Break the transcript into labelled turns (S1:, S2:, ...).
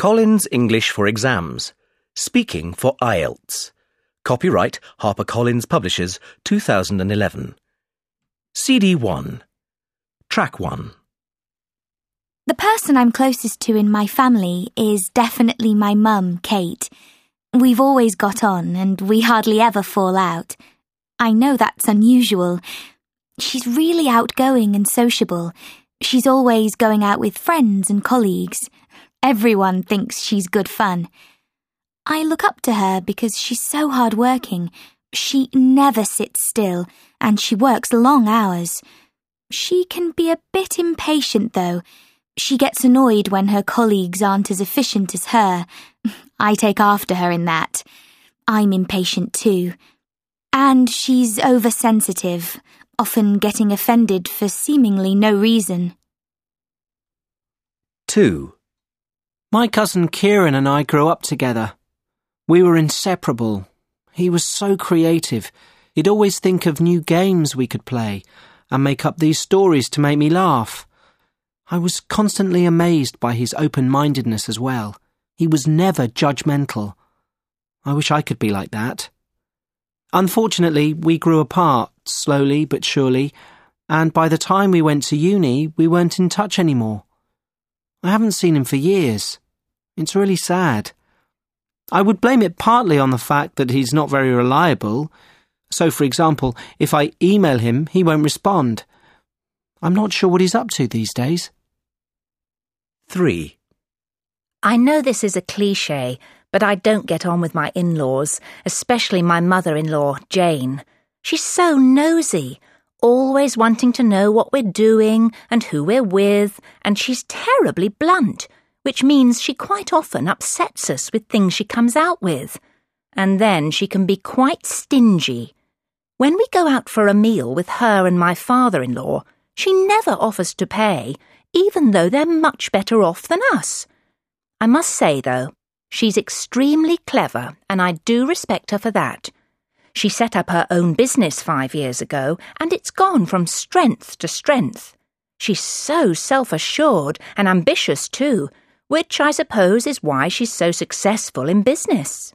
S1: Collins English for Exams. Speaking for IELTS. Copyright HarperCollins Publishers 2011. CD 1. Track 1.
S2: The person I'm closest to in my family is definitely my mum, Kate. We've always got on and we hardly ever fall out. I know that's unusual. She's really outgoing and sociable. She's always going out with friends and colleagues. Everyone thinks she's good fun. I look up to her because she's so hardworking. She never sits still and she works long hours. She can be a bit impatient though. She gets annoyed when her colleagues aren't as efficient as her. I take after her in that. I'm impatient too. And she's oversensitive, often getting offended for seemingly no reason.
S1: 2.
S3: My cousin Kieran and I grew up together. We were inseparable. He was so creative. He'd always think of new games we could play and make up these stories to make me laugh. I was constantly amazed by his open mindedness as well. He was never judgmental. I wish I could be like that. Unfortunately, we grew apart, slowly but surely, and by the time we went to uni, we weren't in touch anymore. I haven't seen him for years. It's really sad. I would blame it partly on the fact that he's not very reliable. So, for example, if I email him, he won't respond. I'm not sure what he's up to these days.
S1: 3.
S4: I know this is a cliche, but I don't get on with my in laws, especially my mother in law, Jane. She's so nosy, always wanting to know what we're doing and who we're with, and she's terribly blunt, which means she quite often upsets us with things she comes out with. And then she can be quite stingy. When we go out for a meal with her and my father in law, she never offers to pay, even though they're much better off than us. I must say, though, she's extremely clever, and I do respect her for that. She set up her own business five years ago, and it's gone from strength to strength. She's so self assured and ambitious, too, which I suppose is why she's so successful in business.